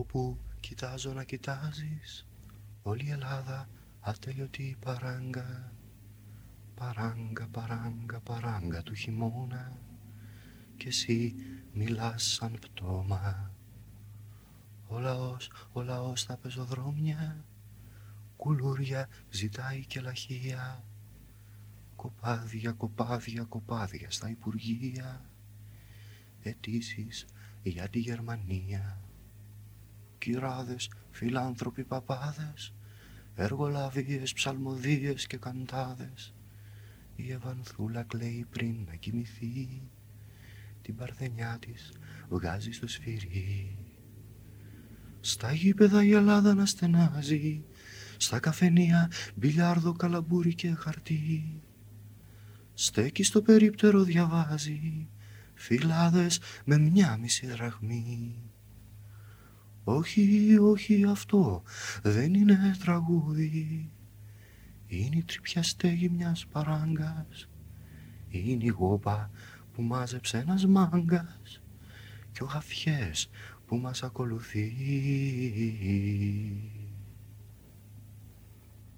Όπου κοιτάζω να κοιτάζεις Όλη η Ελλάδα ατελειωτή παράγκα. Παράγκα, παράγκα, παράγκα του χειμώνα. Κι εσύ μιλάς σαν πτώμα. Ο λαός, ο λαός στα πεζοδρόμια Κουλούρια ζητάει και λαχεία. Κοπάδια, κοπάδια, κοπάδια στα Υπουργεία. Αιτήσεις για τη Γερμανία Κυράδες, φιλάνθρωποι παπάδες Εργολαβίες, ψαλμοδίες και καντάδες. Η Ευανθούλα κλαίει πριν να κοιμηθεί Την παρθενιά της βγάζει στο σφυρί. Στα γήπεδα η Ελλάδα να στενάζει Στα καφενεία μπιλιάρδο, καλαμπούρι και χαρτί. Στέκει στο περίπτερο διαβάζει Φυλάδες με μια μισή δραχμή όχι, όχι αυτό δεν είναι τραγούδι. Είναι η τρυπιά στέγη μιας παράγκας. Είναι η γόπα που μάζεψε ένας μάγκας. Και ο γαφιές που μας ακολουθεί